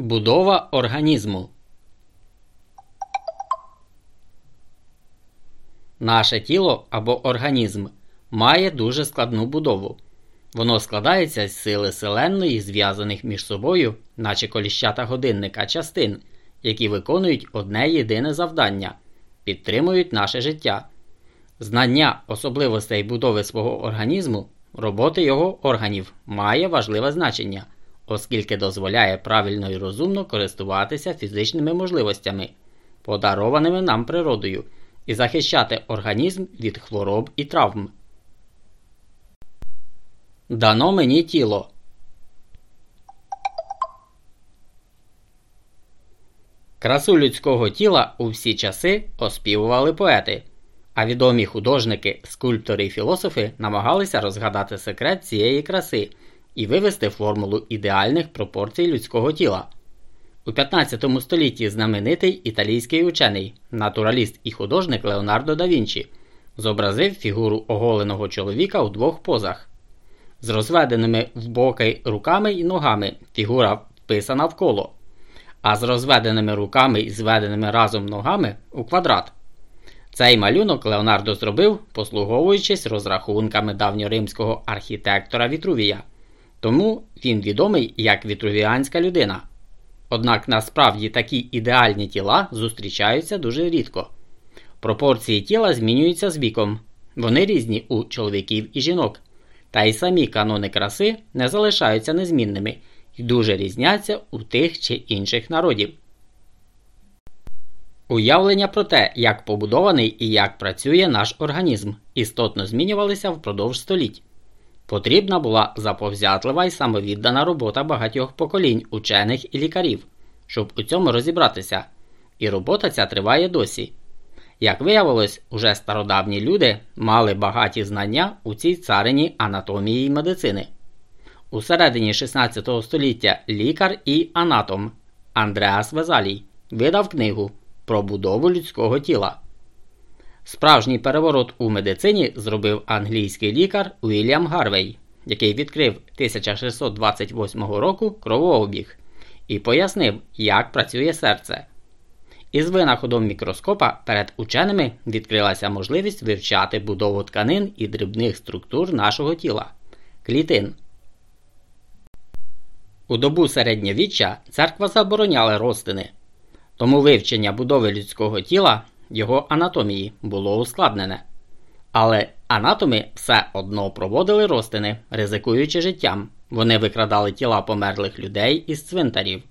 Будова організму. Наше тіло або організм має дуже складну будову. Воно складається з сили селенної, зв'язаних між собою, наче коліщата годинника частин, які виконують одне єдине завдання підтримують наше життя. Знання особливостей будови свого організму, роботи його органів має важливе значення оскільки дозволяє правильно і розумно користуватися фізичними можливостями, подарованими нам природою, і захищати організм від хвороб і травм. Дано мені тіло. Красу людського тіла у всі часи оспівували поети, а відомі художники, скульптори і філософи намагалися розгадати секрет цієї краси і вивести формулу ідеальних пропорцій людського тіла. У 15 столітті знаменитий італійський учений, натураліст і художник Леонардо да Вінчі зобразив фігуру оголеного чоловіка у двох позах. З розведеними в боки руками і ногами фігура вписана в коло, а з розведеними руками і зведеними разом ногами у квадрат. Цей малюнок Леонардо зробив, послуговуючись розрахунками давньоримського архітектора Вітрувія. Тому він відомий як вітрувіанська людина. Однак насправді такі ідеальні тіла зустрічаються дуже рідко. Пропорції тіла змінюються з віком, вони різні у чоловіків і жінок. Та й самі канони краси не залишаються незмінними і дуже різняться у тих чи інших народів. Уявлення про те, як побудований і як працює наш організм, істотно змінювалися впродовж століть. Потрібна була заповзятлива і самовіддана робота багатьох поколінь учених і лікарів, щоб у цьому розібратися, і робота ця триває досі. Як виявилось, уже стародавні люди мали багаті знання у цій царині анатомії і медицини. У середині 16 століття лікар і анатом Андреас Везалій видав книгу про будову людського тіла. Справжній переворот у медицині зробив англійський лікар Уільям Гарвей, який відкрив 1628 року кровообіг і пояснив, як працює серце. Із винаходом мікроскопа перед ученими відкрилася можливість вивчати будову тканин і дрібних структур нашого тіла клітин. У добу середньовіччя церква забороняла розтини, тому вивчення будови людського тіла його анатомії було ускладнене. Але анатоми все одно проводили розтини, ризикуючи життям. Вони викрадали тіла померлих людей із цвинтарів.